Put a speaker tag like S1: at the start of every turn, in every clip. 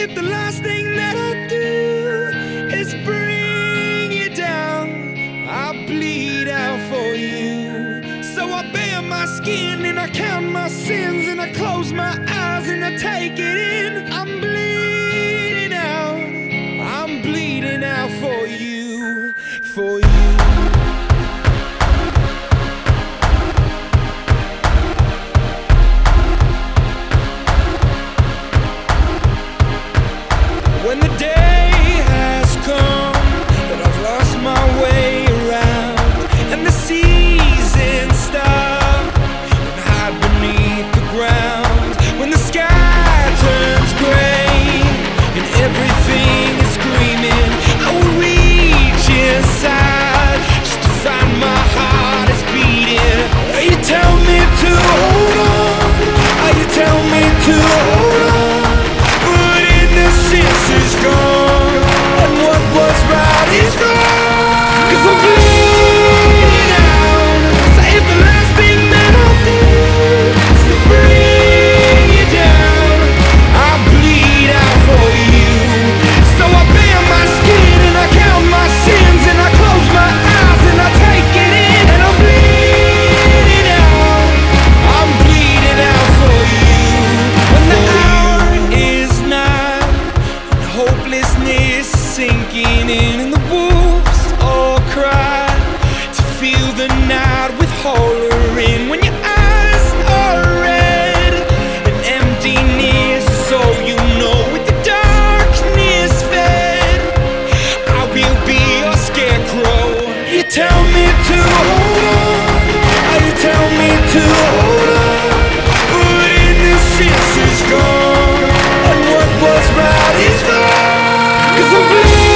S1: if the last thing that I do is bring you down? I bleed out for you. So I bare my skin and I count my sins and I close my eyes and I take it in. when the sky helplessness sinking in, and the wolves all cry to feel the night with horror in. When your eyes are red an emptiness, so you know with the darkness fed, I will be your scarecrow. You tell me to hold on, you tell me to hold on, but innocence is gone, and what was right is wrong. Cause I'm bleeding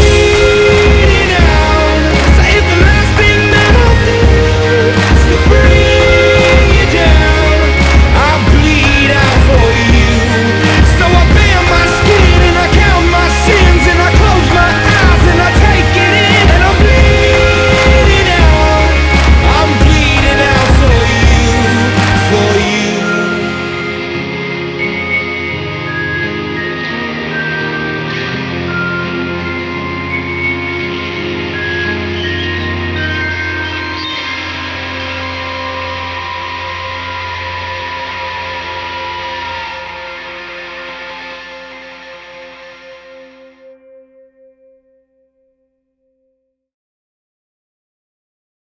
S1: mim.